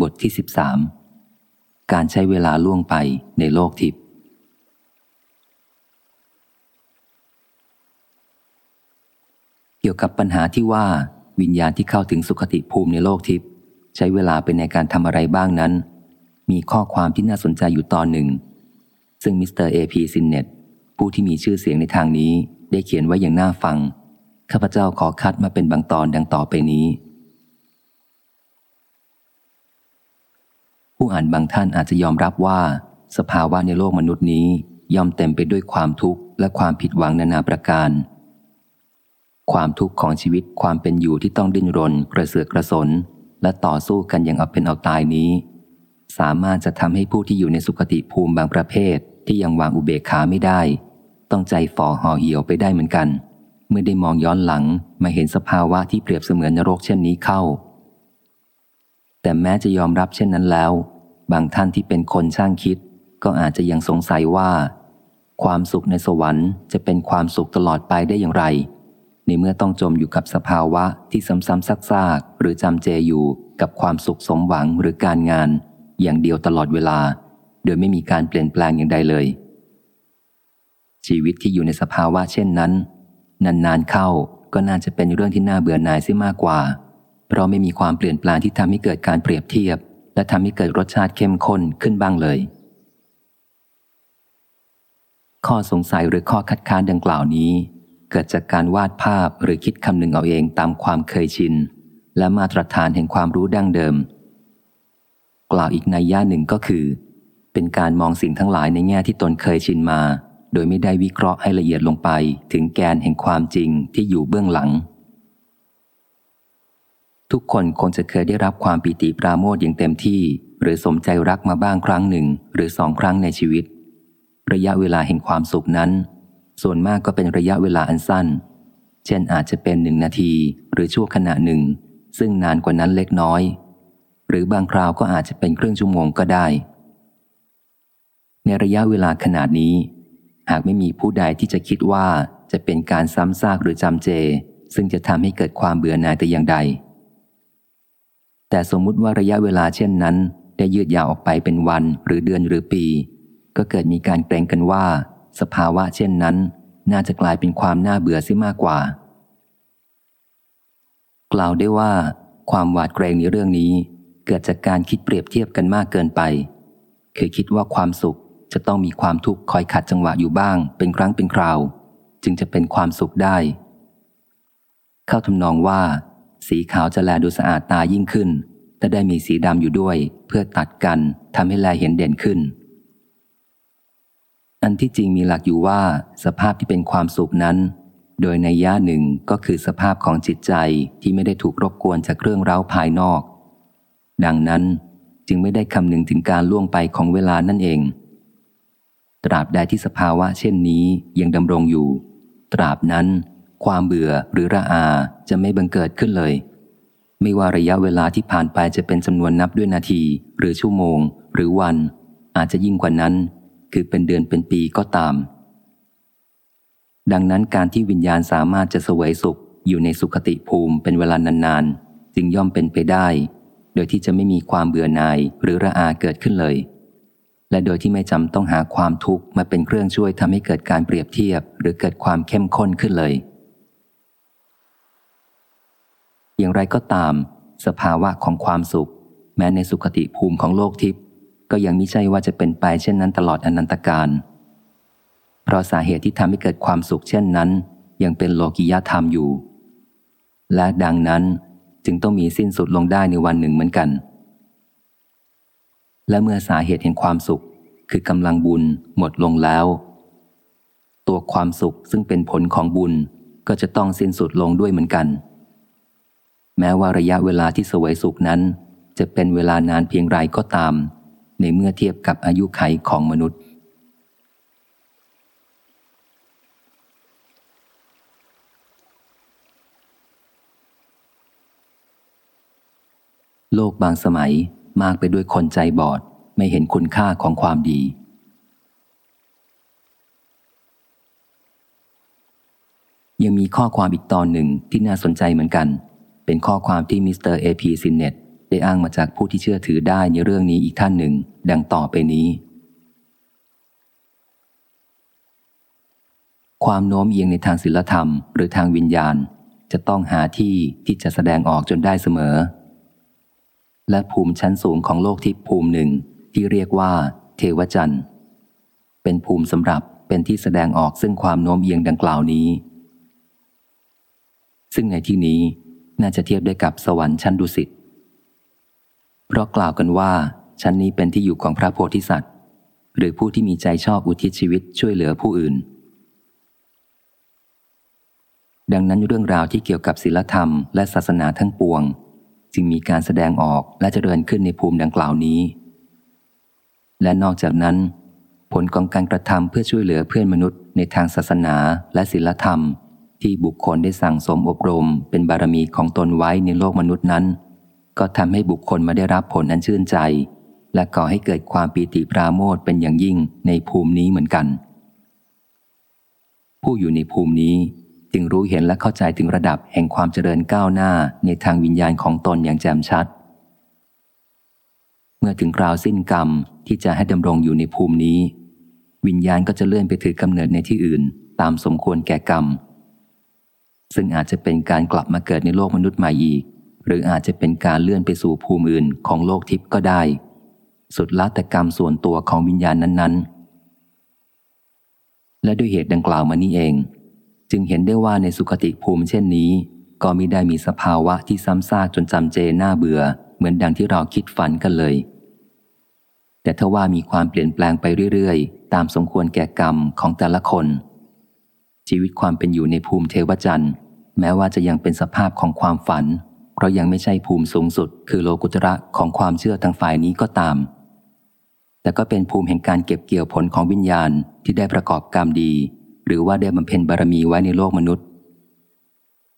บทที่ 13 การใช้เวลาล่วงไปในโลกทิพย์เกี่ยวกับปัญหาที่ว่าวิญญาณที่เข้าถึงสุคติภูมิในโลกทิพย์ใช้เวลาเป็นในการทำอะไรบ้างนั้น มีข้อความที่น่าสนใจอยู่ตอนหนึ่ง ซึ่งมิสเตอร์เอพีซินเนตผู้ที่มีชื่อเสียงในทางนี้ได้เขียนไว้อย่างน่าฟัง ข้าพเจ้าขอคัดมาเป็นบางตอนดังต่อไปนี้ ผู้อ่านบางท่านอาจจะยอมรับว่า สภาวะในโลกมนุษย์นี้ย่อมเต็มไปด้วยความทุกข์และความผิดหวังนานาประการ ความทุกข์ของชีวิตความเป็นอยู่ที่ต้องดิ้นรน กระเสือกกระสน และต่อสู้กันอย่างเอาเป็นเอาตายนี้ สามารถจะทำให้ผู้ที่อยู่ในสุขติภูมิบางประเภท ที่ยังวางอุเบกขาไม่ได้ ต้องใจฝ่อห่อเหี่ยวไปได้เหมือนกัน เมื่อได้มองย้อนหลังมาเห็นสภาวะที่เปรียบเสมือนนรกเช่นนี้เข้า แต่แม้จะยอมรับเช่นนั้นแล้ว บางท่านที่เป็นคนช่างคิด ก็อาจจะยังสงสัยว่า ความสุขในสวรรค์จะเป็นความสุขตลอดไปได้อย่างไร ในเมื่อต้องจมอยู่กับสภาวะที่ซ้ำๆซักๆหรือจำเจอยู่กับความสุขสมหวังหรือการงาน อย่างเดียวตลอดเวลา โดยไม่มีการเปลี่ยนแปลงอย่างใดเลย ชีวิตที่อยู่ในสภาวะเช่นนั้น นานๆเข้าก็น่าจะเป็นเรื่องที่น่าเบื่อหน่ายเสียมากกว่า เพราะไม่มีความเปลี่ยนแปลงที่ทำให้เกิดการเปรียบเทียบ และทำให้เกิดรสชาติเข้มข้นขึ้นบ้างเลย ข้อสงสัยหรือข้อคัดค้านดังกล่าวนี้ เกิดจากการวาดภาพหรือคิดคำนึงเอาเองตามความเคยชิน และมาตรฐานแห่งความรู้ดั้งเดิม กล่าวอีกในย่าหนึ่งก็คือ เป็นการมองสิ่งทั้งหลายในแง่ที่ตนเคยชินมา โดยไม่ได้วิเคราะห์ให้ละเอียดลงไปถึงแกนแห่งความจริงที่อยู่เบื้องหลัง ทุกคนคงจะเคยได้รับความปีติปราโมทย์อย่างเต็มที่ หรือสมใจรักมาบ้างครั้งหนึ่ง หรือสองครั้งในชีวิต ระยะเวลาแห่งความสุขนั้น ส่วนมากก็เป็นระยะเวลาอันสั้น เช่นอาจจะเป็นหนึ่งนาที หรือชั่วขณะหนึ่ง ซึ่งนานกว่านั้นเล็กน้อย หรือบางคราวก็อาจจะเป็นครึ่งชั่วโมงก็ได้ ในระยะเวลาขนาดนี้ หากไม่มีผู้ใดที่จะคิดว่าจะเป็นการซ้ำซากหรือจำเจ ซึ่งจะทำให้เกิดความเบื่อหน่ายแต่อย่างใด แต่สมมุติว่าระยะเวลาเช่นนั้น ได้ยืดยาวออกไปเป็นวันหรือเดือนหรือปี ก็เกิดมีการเกรงกันว่า สภาวะเช่นนั้น น่าจะกลายเป็นความน่าเบื่อซิมากกว่า กล่าวได้ว่า ความหวาดเกรงในเรื่องนี้ เกิดจากการคิดเปรียบเทียบกันมากเกินไป คือคิดว่าความสุขจะต้องมีความทุกข์คอยขัดจังหวะอยู่บ้าง เป็นครั้งเป็นคราว จึงจะเป็นความสุขได้ เข้าทำนองว่า สีขาวจะแลดูสะอาดตายิ่งขึ้น แต่ได้มีสีดำอยู่ด้วย เพื่อตัดกันทำให้แลเห็นเด่นขึ้น อันที่จริงมีหลักอยู่ว่า สภาพที่เป็นความสุขนั้น โดยในย่าหนึ่งก็คือสภาพของจิตใจที่ไม่ได้ถูกรบกวนจากเครื่องเร้าภายนอก ดังนั้นจึงไม่ได้คำนึงถึงการล่วงไปของเวลานั่นเอง ตราบใดที่สภาวะเช่นนี้ยังดำรงอยู่ ตราบนั้น ความเบื่อหรือระอาจะไม่บังเกิดขึ้นเลย ไม่ว่าระยะเวลาที่ผ่านไปจะเป็นจำนวนนับด้วยนาที หรือชั่วโมง หรือวัน อาจจะยิ่งกว่านั้น คือเป็นเดือนเป็นปีก็ตาม ดังนั้นการที่วิญญาณสามารถจะสวยสุขอยู่ในสุขติภูมิเป็นเวลานานๆ จึงย่อมเป็นไปได้ โดยที่จะไม่มีความเบื่อหน่ายหรือระอาเกิดขึ้นเลย และโดยที่ไม่จำต้องหาความทุกข์มาเป็นเครื่องช่วยทำให้เกิดการเปรียบเทียบ หรือเกิดความเข้มข้นขึ้นเลย อย่างไรก็ตาม สภาวะของความสุข แม้ในสุขติภูมิของโลกทิพย์ก็ยังม่ใช่ว่าจะเป็นไปเช่นนั้นตลอดอนันตการ เพราะสาเหตุที่ทำให้เกิดความสุขเช่นนั้น ยังเป็นโลกิยธรรมอยู่ และดังนั้นจึงต้องมีสิ้นสุดลงได้ในวันหนึ่งเหมือนกัน และเมื่อสาเหตุแห่งความสุขคือกำลังบุญหมดลงแล้ว ตัวความสุขซึ่งเป็นผลของบุญก็จะต้องสิ้นสุดลงด้วยเหมือนกัน แม้ว่าระยะเวลาที่สวยสุขนั้น จะเป็นเวลานานเพียงไรก็ตาม ในเมื่อเทียบกับอายุขัยของมนุษย์ โลกบางสมัยมากไปด้วยคนใจบอดไม่เห็นคุณค่าของความดี ยังมีข้อความอีกตอนหนึ่งที่น่าสนใจเหมือนกัน เป็นข้อความที่มิสเตอร์เอพีซินเนตได้อ้างมาจากผู้ที่เชื่อถือได้ในเรื่องนี้อีกท่านหนึ่ง ดังต่อไปนี้ ความโน้มเอียงในทางศิลธรรม หรือทางวิญญาณ จะต้องหาที่ที่จะแสดงออกจนได้เสมอ และภูมิชั้นสูงของโลกทิพย์ภูมิหนึ่ง ที่เรียกว่า เทวจันทร์ เป็นภูมิสำหรับเป็นที่แสดงออกซึ่งความโน้มเอียงดังกล่าวนี้ ซึ่งในที่นี้ น่าจะเทียบได้กับสวรรค์ชั้นดุสิต เพราะกล่าวกันว่า ชั้นนี้เป็นที่อยู่ของพระโพธิสัตว์ หรือผู้ที่มีใจชอบอุทิศชีวิตช่วยเหลือผู้อื่น ดังนั้นเรื่องราวที่เกี่ยวกับศีลธรรมและศาสนาทั้งปวง จึงมีการแสดงออกและเจริญขึ้นในภูมิดังกล่าวนี้ และนอกจากนั้น ผลของการกระทำเพื่อช่วยเหลือเพื่อนมนุษย์ในทางศาสนาและศีลธรรม ที่บุคคลได้สั่งสมอบรมเป็นบารมีของตนไว้ในโลกมนุษย์นั้น ก็ทำให้บุคคลมาได้รับผลนั้นชื่นใจ และก่อให้เกิดความปีติปราโมทเป็นอย่างยิ่งในภูมินี้เหมือนกัน ผู้อยู่ในภูมินี้จึงรู้เห็นและเข้าใจถึงระดับแห่งความเจริญก้าวหน้าในทางวิญญาณของตนอย่างแจ่มชัด เมื่อถึงคราวสิ้นกรรมที่จะให้ดำรงอยู่ในภูมินี้ วิญญาณก็จะเลื่อนไปถือกำเนิดในที่อื่น ตามสมควรแก่กรรม ซึ่งอาจจะเป็นการกลับมาเกิดในโลกมนุษย์ใหม่อีก หรืออาจจะเป็นการเลื่อนไปสู่ภูมิอื่นของโลกทิพย์ก็ได้ สุดละแต่กรรมส่วนตัวของวิญญาณนั้น ๆ และด้วยเหตุดังกล่าวมานี้เอง จึงเห็นได้ว่าในสุคติภูมิเช่นนี้ ก็มิได้มีสภาวะที่ซ้ำซากจนจำเจน่าเบื่อ เหมือนดังที่เราคิดฝันกันเลย แต่ถ้าว่ามีความเปลี่ยนแปลงไปเรื่อยๆ ตามสมควรแก่กรรมของแต่ละคน ชีวิตความเป็นอยู่ในภูมิเทวจันทร์ แม้ว่าจะยังเป็นสภาพของความฝัน เพราะยังไม่ใช่ภูมิสูงสุด คือโลกุตระของความเชื่อทางฝ่ายนี้ก็ตาม แต่ก็เป็นภูมิแห่งการเก็บเกี่ยวผลของวิญญาณที่ได้ประกอบกรรมดี หรือว่าได้บำเพ็ญบารมีไว้ในโลกมนุษย์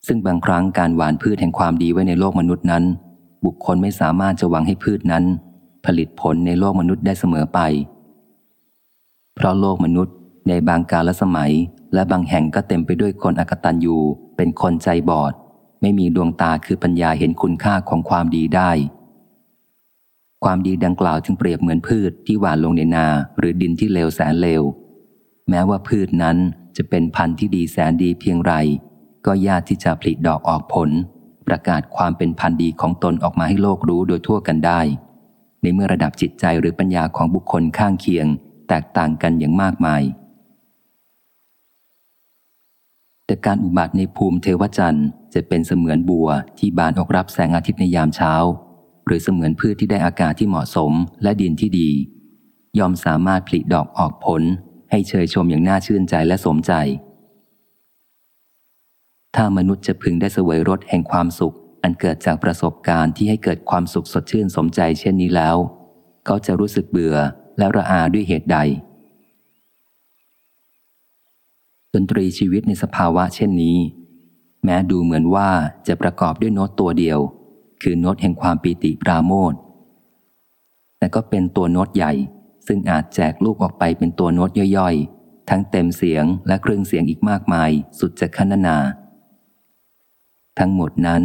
ซึ่งบางครั้งการหวานพืชแห่งความดีไว้ในโลกมนุษย์นั้น บุคคลไม่สามารถจะหวังให้พืชนั้น ผลิตผลในโลกมนุษย์ได้เสมอไป เพราะโลกมนุษย์ในบางกาลสมัย และบางแห่งก็เต็มไปด้วยคนอกตันยูเป็นคนใจบอด ไม่มีดวงตาคือปัญญาเห็นคุณค่าของความดีได้ ความดีดังกล่าวจึงเปรียบเหมือนพืชที่หว่านลงในนาหรือดินที่เลวแสนเลว แม้ว่าพืชนั้นจะเป็นพันธุ์ที่ดีแสนดีเพียงไร ก็ยากที่จะผลิดอกออกผล ประกาศความเป็นพันธุ์ดีของตนออกมาให้โลกรู้โดยทั่วกันได้ ในเมื่อระดับจิตใจหรือปัญญาของบุคคลข้างเคียง แตกต่างกันอย่างมากมาย แต่การอุบัติในภูมิเทวจันทร์จะเป็นเสมือนบัวที่บานออกรับแสงอาทิตย์ในยามเช้า หรือเสมือนพืชที่ได้อากาศที่เหมาะสมและดินที่ดี ยอมสามารถผลิดอกออกผล ให้เชยชมอย่างน่าชื่นใจและสมใจ ถ้ามนุษย์จะพึงได้เสวยรสแห่งความสุข อันเกิดจากประสบการณ์ที่ให้เกิดความสุขสดชื่นสมใจเช่นนี้แล้ว เขาจะรู้สึกเบื่อและระอาด้วยเหตุใด ดนตรีชีวิตในสภาวะเช่นนี้ แม้ดูเหมือนว่าจะประกอบด้วยโน้ตตัวเดียว คือโน้ตแห่งความปีติปราโมทแต่ก็เป็นตัวโน้ตใหญ่ ซึ่งอาจแจกลูกออกไปเป็นตัวโน้ตย่อยๆ ทั้งเต็มเสียงและเครื่องเสียงอีกมากมาย สุดจะขนานา ทั้งหมดนั้น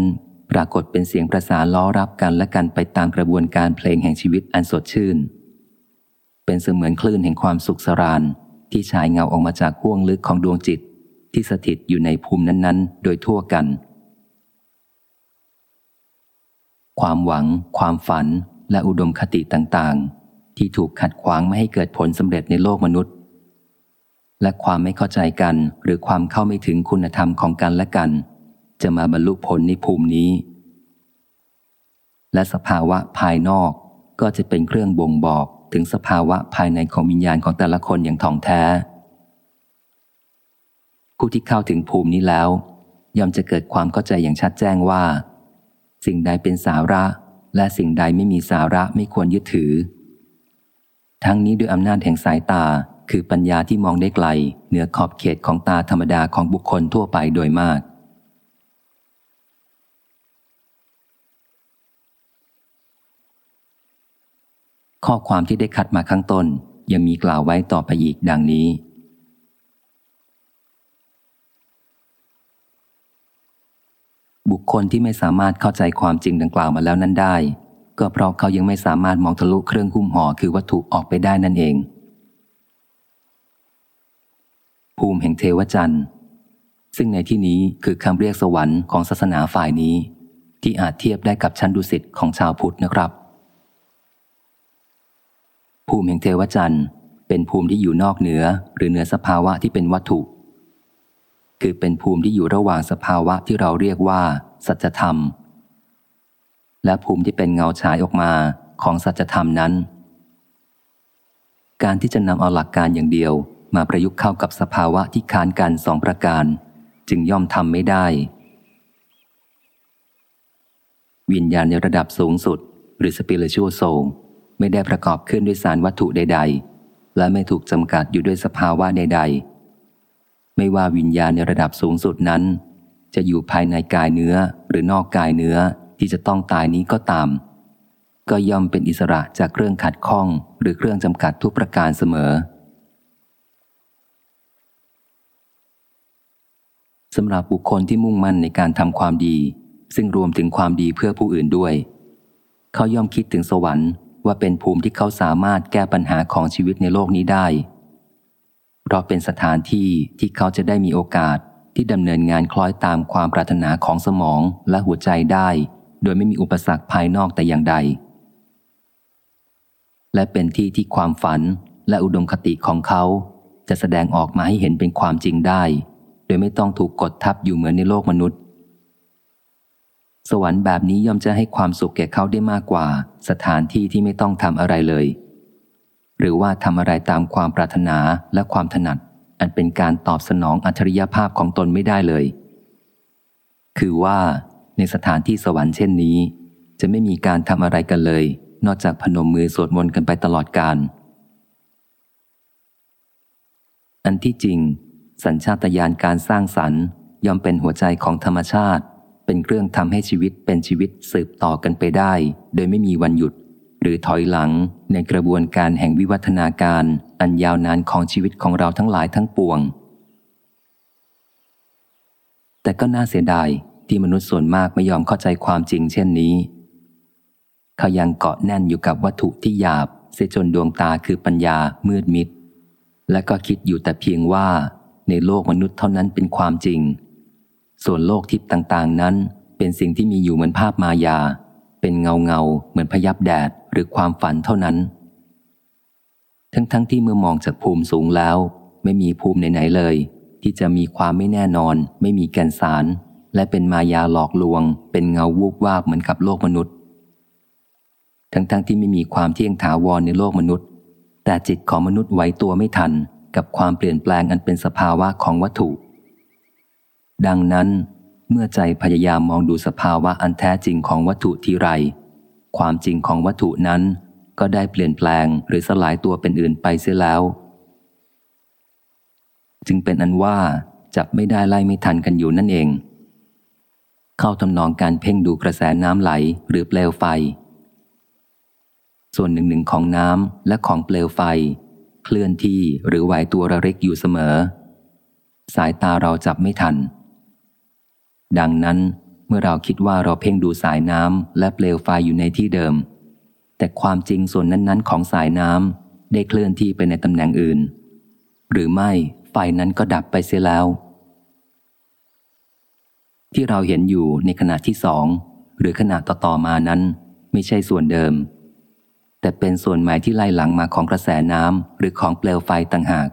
ปรากฏเป็นเสียงประสานล้อรับกันและกันไปตามกระบวนการเพลงแห่งชีวิตอันสดชื่น เป็นเสมือนคลื่นแห่งความสุขสราน ที่ฉายเงาออกมาจากห้วงลึกของดวงจิต ที่สถิตอยู่ในภูมินั้นๆ โดยทั่วกัน ความหวัง ความฝัน และอุดมคติต่างๆ ที่ถูกขัดขวางไม่ให้เกิดผลสำเร็จในโลกมนุษย์ และความไม่เข้าใจกันหรือความเข้าไม่ถึงคุณธรรมของกันและกัน จะมาบรรลุผลในภูมินี้ และสภาวะภายนอกก็จะเป็นเครื่องบ่งบอก ถึงสภาวะภายในของวิญญาณของแต่ละคนอย่างท่องแท้ ผู้ที่เข้าถึงภูมินี้แล้ว ย่อมจะเกิดความเข้าใจอย่างชัดแจ้งว่า สิ่งใดเป็นสาระ และสิ่งใดไม่มีสาระไม่ควรยึดถือ ทั้งนี้ด้วยอำนาจแห่งสายตาคือปัญญาที่มองได้ไกล เหนือขอบเขตของตาธรรมดาของบุคคลทั่วไปโดยมาก ข้อความที่ได้คัดมาข้างต้นยังมีกล่าวไว้ต่อไปอีกดังนี้ บุคคลที่ไม่สามารถเข้าใจความจริงดังกล่าวมาแล้วนั้นได้ ก็เพราะเขายังไม่สามารถมองทะลุเครื่องหุ้มห่อคือวัตถุออกไปได้นั่นเอง ภูมิแห่งเทวจันทร์ ซึ่งในที่นี้คือคำเรียกสวรรค์ของศาสนาฝ่ายนี้ ที่อาจเทียบได้กับชั้นดุสิตของชาวพุทธนะครับ ภูมิแห่งเทวจันทร์ เป็นภูมิที่อยู่นอกเหนือ หรือเหนือสภาวะที่เป็นวัตถุ คือเป็นภูมิที่อยู่ระหว่างสภาวะที่เราเรียกว่า สัจธรรม และภูมิที่เป็นเงาฉายออกมาของสัจธรรมนั้น การที่จะนำเอาหลักการอย่างเดียวมาประยุกต์เข้ากับสภาวะที่ค้านกันสองประการ จึงย่อมทำไม่ได้ วิญญาณในระดับสูงสุด หรือ spiritual soul ไม่ได้ประกอบขึ้นด้วยสารวัตถุใด ๆ และไม่ถูกจำกัดอยู่ด้วยสภาวะใด ๆ ไม่ว่าวิญญาณในระดับสูงสุดนั้น จะอยู่ภายในกายเนื้อหรือนอกกายเนื้อที่จะต้องตายนี้ก็ตาม ก็ย่อมเป็นอิสระจากเครื่องขัดข้องหรือเครื่องจำกัดทุกประการเสมอสำหรับบุคคลที่มุ่งมั่นในการทำความดี ซึ่งรวมถึงความดีเพื่อผู้อื่นด้วย เขาย่อมคิดถึงสวรรค์ ว่าเป็นภูมิที่เขาสามารถแก้ปัญหาของชีวิตในโลกนี้ได้ เพราะเป็นสถานที่ที่เขาจะได้มีโอกาสที่ดำเนินงานคล้อยตามความปรารถนาของสมองและหัวใจได้ โดยไม่มีอุปสรรคภายนอกแต่อย่างใด และเป็นที่ที่ความฝันและอุดมคติของเขา จะแสดงออกมาให้เห็นเป็นความจริงได้ โดยไม่ต้องถูกกดทับอยู่เหมือนในโลกมนุษย์ สวรรค์แบบนี้ย่อมจะให้ความสุขแก่เขาได้มากกว่า สถานที่ที่ไม่ต้องทำอะไรเลย หรือว่าทำอะไรตามความปรารถนาและความถนัด อันเป็นการตอบสนองอัจฉริยภาพของตนไม่ได้เลย คือว่าในสถานที่สวรรค์เช่นนี้ จะไม่มีการทำอะไรกันเลย นอกจากพนมมือสวดมนต์กันไปตลอดกาลอันที่จริง สัญชาตญาณการสร้างสรรค์ย่อมเป็นหัวใจของธรรมชาติ เป็นเครื่องทำให้ชีวิตเป็นชีวิตสืบต่อกันไปได้ โดยไม่มีวันหยุด หรือถอยหลังในกระบวนการแห่งวิวัฒนาการ อันยาวนานของชีวิตของเราทั้งหลายทั้งปวง แต่ก็น่าเสียดายที่มนุษย์ส่วนมากไม่ยอมเข้าใจความจริงเช่นนี้ เขายังเกาะแน่นอยู่กับวัตถุที่หยาบเสียจนดวงตาคือปัญญามืดมิด และก็คิดอยู่แต่เพียงว่าในโลกมนุษย์เท่านั้นเป็นความจริง ส่วนโลกทิพย์ต่างๆ นั้น เป็นสิ่งที่มีอยู่เหมือนภาพมายา เป็นเงาเงาเหมือนพยับแดดหรือความฝันเท่านั้น ทั้งๆทที่เมื่อมองจากภูมิสูงแล้ว ไม่มีภูมิไหนๆเลย ที่จะมีความไม่แน่นอน ไม่มีแกนสาร และเป็นมายาหลอกลวง เป็นเงาวูบวาบเหมือนกับโลกมนุษย์ ทั้งๆทที่ไม่มีความเที่ยงถาวรในโลกมนุษย์ แต่จิตของมนุษย์ไหวตัวไม่ทัน กับความเปลี่ยนแปลงอันเป็นสภาวะของวัตถุ ดังนั้น เมื่อใจพยายามมองดูสภาวะอันแท้จริงของวัตถุทีไร ความจริงของวัตถุนั้น ก็ได้เปลี่ยนแปลงหรือสลายตัวเป็นอื่นไปเสียแล้ว จึงเป็นอันว่าจับไม่ได้ไล่ไม่ทันกันอยู่นั่นเอง เข้าทำนองการเพ่งดูกระแสน้ำไหลหรือเปลวไฟ ส่วนหนึ่งหนึ่งของน้ำและของเปลวไฟ เคลื่อนที่หรือไหวตัวระเริกอยู่เสมอ สายตาเราจับไม่ทัน ดังนั้นเมื่อเราคิดว่าเราเพ่งดูสายน้ำและเปลวไฟอยู่ในที่เดิม แต่ความจริงส่วนนั้นๆ ของสายน้ำได้เคลื่อนที่ไปในตำแหน่งอื่น หรือไม่ไฟนั้นก็ดับไปเสียแล้ว ที่เราเห็นอยู่ในขณะที่สองหรือขณะต่อๆมานั้น ไม่ใช่ส่วนเดิม แต่เป็นส่วนใหม่ที่ไล่หลังมาของกระแสน้ำหรือของเปลวไฟต่างหาก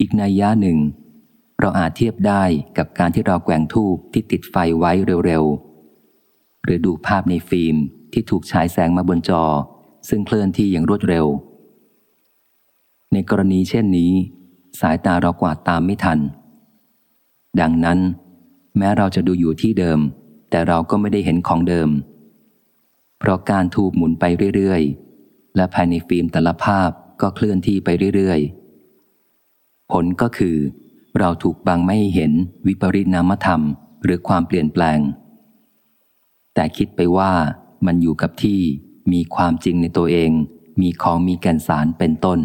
อีกนัยยะหนึ่ง เราอาจเทียบได้กับการที่เราแกว่งทูบที่ติดไฟไว้เร็วๆ หรือดูภาพในฟิล์มที่ถูกฉายแสงมาบนจอ ซึ่งเคลื่อนที่อย่างรวดเร็ว ในกรณีเช่นนี้ สายตาเรากวาดตามไม่ทัน ดังนั้น แม้เราจะดูอยู่ที่เดิม แต่เราก็ไม่ได้เห็นของเดิม เพราะการทูบหมุนไปเรื่อยๆ และภายในฟิล์มแต่ละภาพก็เคลื่อนที่ไปเรื่อยๆ ผลก็คือ เราถูกบังไม่เห็นวิปริณามธรรมหรือความเปลี่ยนแปลง แต่คิดไปว่ามันอยู่กับที่มีความจริงในตัวเอง มีของมีแก่นสารเป็นต้น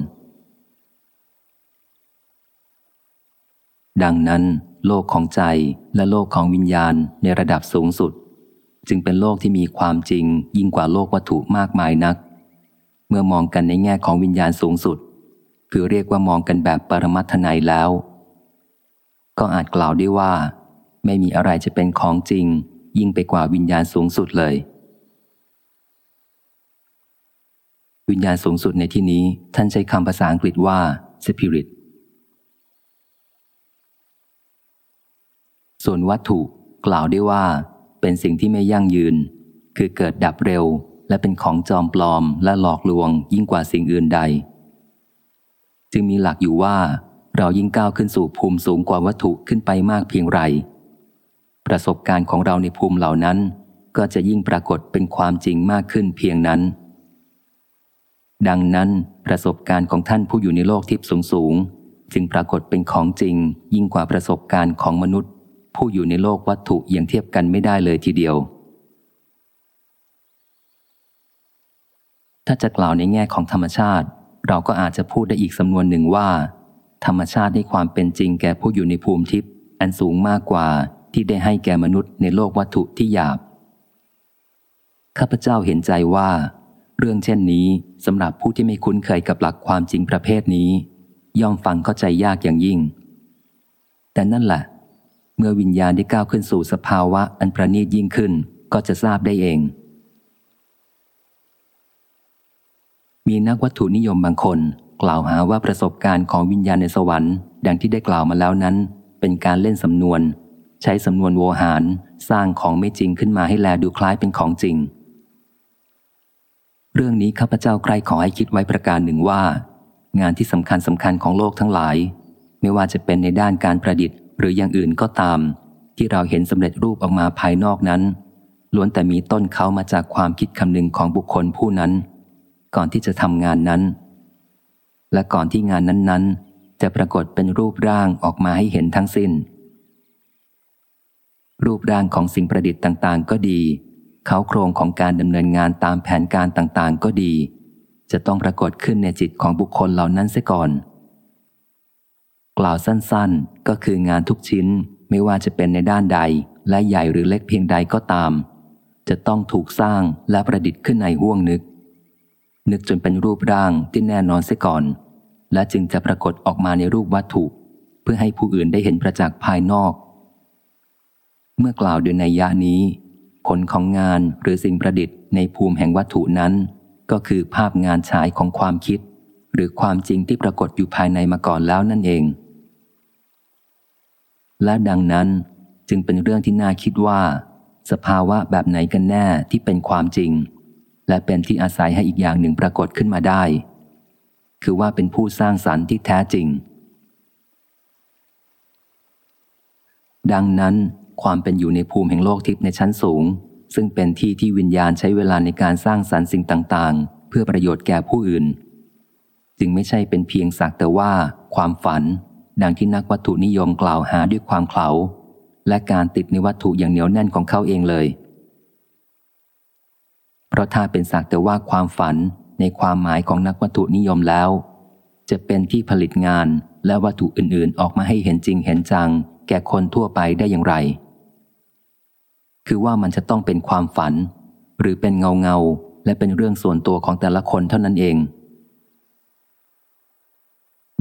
ดังนั้น โลกของใจและโลกของวิญญาณในระดับสูงสุด จึงเป็นโลกที่มีความจริงยิ่งกว่าโลกวัตถุมากมายนัก เมื่อมองกันในแง่ของวิญญาณสูงสุด คือเรียกว่ามองกันแบบปรมัตถนัยแล้ว ก็อาจกล่าวได้ว่า ไม่มีอะไรจะเป็นของจริง ยิ่งไปกว่าวิญญาณสูงสุดเลย วิญญาณสูงสุดในที่นี้ท่านใช้คำภาษาอังกฤษว่า spirit ส่วนวัตถุกล่าวได้ว่า เป็นสิ่งที่ไม่ยั่งยืน คือเกิดดับเร็ว และเป็นของจอมปลอมและหลอกลวงยิ่งกว่าสิ่งอื่นใด จึงมีหลักอยู่ว่า เรายิ่งก้าวขึ้นสู่ภูมิสูงกว่าวัตถุขึ้นไปมากเพียงไร ประสบการณ์ของเราในภูมิเหล่านั้น ก็จะยิ่งปรากฏเป็นความจริงมากขึ้นเพียงนั้น ดังนั้นประสบการณ์ของท่านผู้อยู่ในโลกทิพย์สูงสูงจึงปรากฏเป็นของจริง ยิ่งกว่าประสบการณ์ของมนุษย์ ผู้อยู่ในโลกวัตถุอย่างเทียบกันไม่ได้เลยทีเดียว ถ้าจะกล่าวในแง่ของธรรมชาติ เราก็อาจจะพูดได้อีกสำนวนหนึ่งว่า ธรรมชาติให้ความเป็นจริงแก่ผู้อยู่ในภูมิทิพย์อันสูงมากกว่าที่ได้ให้แก่มนุษย์ในโลกวัตถุที่หยาบ ข้าพเจ้าเห็นใจว่า เรื่องเช่นนี้สำหรับผู้ที่ไม่คุ้นเคยกับหลักความจริงประเภทนี้ ย่อมฟังเข้าใจยากอย่างยิ่ง แต่นั่นแหละ เมื่อวิญญาณได้ก้าวขึ้นสู่สภาวะอันประณีตยิ่งขึ้นก็จะทราบได้เอง มีนักวัตถุนิยมบางคน กล่าวหาว่าประสบการณ์ของวิญญาณในสวรรค์ ดังที่ได้กล่าวมาแล้วนั้น เป็นการเล่นสำนวน ใช้สำนวนโวหาร สร้างของไม่จริงขึ้นมาให้แลดูคล้ายเป็นของจริง เรื่องนี้ข้าพเจ้าใครขอให้คิดไว้ประการหนึ่งว่า งานที่สำคัญสำคัญของโลกทั้งหลาย ไม่ว่าจะเป็นในด้านการประดิษฐ์ หรืออย่างอื่นก็ตาม ที่เราเห็นสำเร็จรูปออกมาภายนอกนั้นล้วนแต่มีต้นเขามาจากความคิดคำนึงของบุคคลผู้นั้น ก่อนที่จะทำงานนั้น และก่อนที่งานนั้นๆ จะปรากฏเป็นรูปร่างออกมาให้เห็นทั้งสิน้น รูปร่างของสิ่งประดิษฐ์ต่างๆ ก็ดีเขาโครงของการดำเนินงานตามแผนการต่างๆ ก็ดี จะต้องปรากฏขึ้นในจิตของบุคคลเหล่านั้นเสียก่อน กล่าวสั้นๆ ก็คืองานทุกชิ้นไม่ว่าจะเป็นในด้านใดและใหญ่หรือเล็กเพียงใดก็ตาม จะต้องถูกสร้างและประดิษฐ์ขึ้นในห่วงนึก นึกจนเป็นรูปร่างที่แน่นอนเสียก่อน และจึงจะปรากฏออกมาในรูปวัตถุ เพื่อให้ผู้อื่นได้เห็นประจักษ์ภายนอก เมื่อกล่าวโดยในยะนี้ ผลของงานหรือสิ่งประดิษฐ์ในภูมิแห่งวัตถุนั้น ก็คือภาพงานฉายของความคิด หรือความจริงที่ปรากฏอยู่ภายในมาก่อนแล้วนั่นเอง และดังนั้นจึงเป็นเรื่องที่น่าคิดว่า สภาวะแบบไหนกันแน่ที่เป็นความจริง และเป็นที่อาศัยให้อีกอย่างหนึ่งปรากฏขึ้นมาได้ คือว่าเป็นผู้สร้างสรรค์ที่แท้จริง ดังนั้นความเป็นอยู่ในภูมิแห่งโลกทิพย์ในชั้นสูง ซึ่งเป็นที่ที่วิญญาณใช้เวลาในการสร้างสรรค์สิ่งต่าง ๆ เพื่อประโยชน์แก่ผู้อื่น จึงไม่ใช่เป็นเพียงสักแต่ว่า ความฝัน ดังที่นักวัตถุนิยมกล่าวหาด้วยความเขลาและการติดในวัตถุอย่างเหนียวแน่นของเขาเองเลย ราะถ้าเป็นสักแต่ว่าความฝันในความหมายของนักวัตถุนิยมแล้ว จะเป็นที่ผลิตงานและวัตถุอื่นๆ ออกมาให้เห็นจริงเห็นจัง แก่คนทั่วไปได้อย่างไร คือว่ามันจะต้องเป็นความฝัน หรือเป็นเงาเงาและเป็นเรื่องส่วนตัวของแต่ละคนเท่านั้นเอง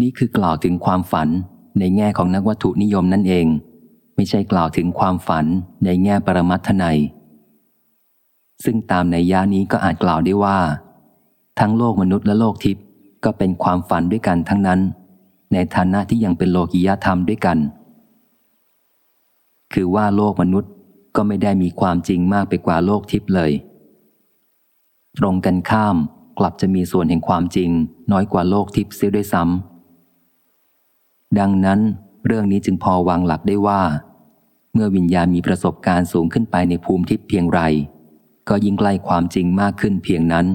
นี่คือกล่าวถึงความฝันในแง่ของนักวัตถุนิยมนั่นเอง ไม่ใช่กล่าวถึงความฝันในแง่ปรมัตถนัย ซึ่งตามในย่านี้ก็อาจกล่าวได้ว่า ทั้งโลกมนุษย์และโลกทิพย์ก็เป็นความฝันด้วยกันทั้งนั้น ในฐานะที่ยังเป็นโลกิยธรรมด้วยกัน คือว่าโลกมนุษย์ก็ไม่ได้มีความจริงมากไปกว่าโลกทิพย์เลย ตรงกันข้ามกลับจะมีส่วนแห่งความจริงน้อยกว่าโลกทิพย์เสียด้วยซ้ำดังนั้นเรื่องนี้จึงพอวางหลักได้ว่า เมื่อวิญญาณมีประสบการณ์สูงขึ้นไปในภูมิทิพย์เพียงไร ก็ยิ่งใกล้ความจริงมากขึ้นเพียงนั้น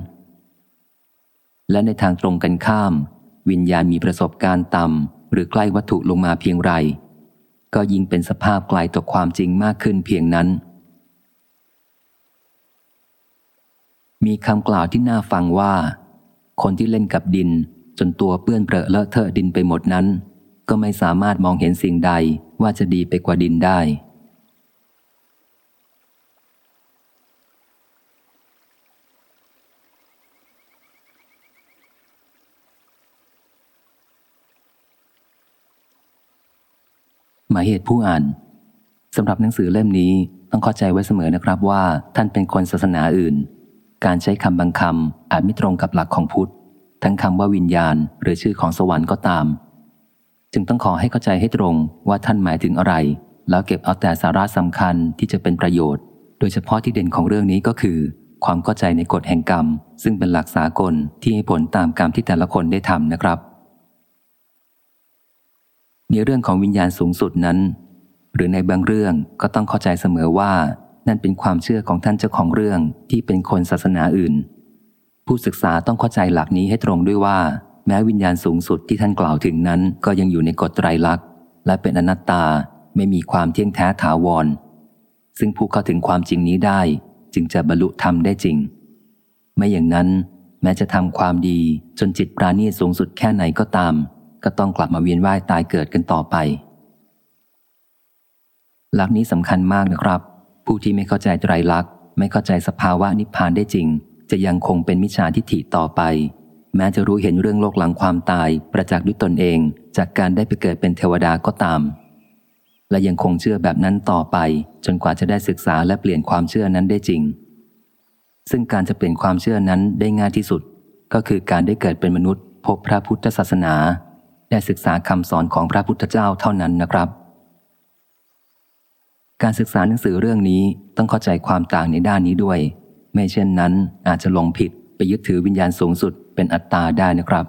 และในทางตรงกันข้าม วิญญาณมีประสบการณ์ต่ำหรือใกล้วัตถุลงมาเพียงไร ก็ยิ่งเป็นสภาพไกลต่อความจริงมากขึ้นเพียงนั้น มีคำกล่าวที่น่าฟังว่า คนที่เล่นกับดินจนตัวเปื้อนเปรอะเลอะเทอะดินไปหมดนั้น ก็ไม่สามารถมองเห็นสิ่งใดว่าจะดีไปกว่าดินได้ หมายเหตุผู้อ่านสำหรับหนังสือเล่มนี้ต้องเข้าใจไว้เสมอนะครับว่า ท่านเป็นคนศาสนาอื่น การใช้คำบางคำอาจไม่ตรงกับหลักของพุทธ ทั้งคำว่าวิญญาณ หรือชื่อของสวรรค์ก็ตาม จึงต้องขอให้เข้าใจให้ตรงว่าท่านหมายถึงอะไร แล้วเก็บเอาแต่สาระสำคัญที่จะเป็นประโยชน์ โดยเฉพาะที่เด่นของเรื่องนี้ก็คือ ความเข้าใจในกฎแห่งกรรม ซึ่งเป็นหลักสากลที่ให้ผลตามกรรมที่แต่ละคนได้ทำนะครับ ในเรื่องของวิญญาณสูงสุดนั้น หรือในบางเรื่องก็ต้องเข้าใจเสมอว่า นั่นเป็นความเชื่อของท่านเจ้าของเรื่องที่เป็นคนศาสนาอื่น ผู้ศึกษาต้องเข้าใจหลักนี้ให้ตรงด้วยว่า แม้วิญญาณสูงสุดที่ท่านกล่าวถึงนั้นก็ยังอยู่ในกฎไตรลักษณ์ และเป็นอนัตตาไม่มีความเที่ยงแท้ถาวร ซึ่งผู้เข้าถึงความจริงนี้ได้ จึงจะบรรลุธรรมได้จริง ไม่อย่างนั้น แม้จะทำความดีจนจิตปราณีสูงสุดแค่ไหนก็ตาม ก็ต้องกลับมาเวียนว่ายตายเกิดกันต่อไป หลักนี้สำคัญมากนะครับ ผู้ที่ไม่เข้าใจไตรลักษณ์ไม่เข้าใจสภาวะนิพพานได้จริง จะยังคงเป็นมิจฉาทิฏฐิต่อไป แม้จะรู้เห็นเรื่องโลกหลังความตาย ประจักษ์ด้วยตนเอง จากการได้ไปเกิดเป็นเทวดาก็ตาม และยังคงเชื่อแบบนั้นต่อไป จนกว่าจะได้ศึกษาและเปลี่ยนความเชื่อนั้นได้จริง ซึ่งการจะเปลี่ยนความเชื่อนั้นได้ง่ายที่สุด ก็คือการได้เกิดเป็นมนุษย์พบพระพุทธศาสนา ได้ศึกษาคำสอนของพระพุทธเจ้าเท่านั้นนะครับ การศึกษาหนังสือเรื่องนี้ต้องเข้าใจความต่างในด้านนี้ด้วย ไม่เช่นนั้นอาจจะหลงผิดไปยึดถือวิญญาณสูงสุดเป็นอัตตาได้นะครับ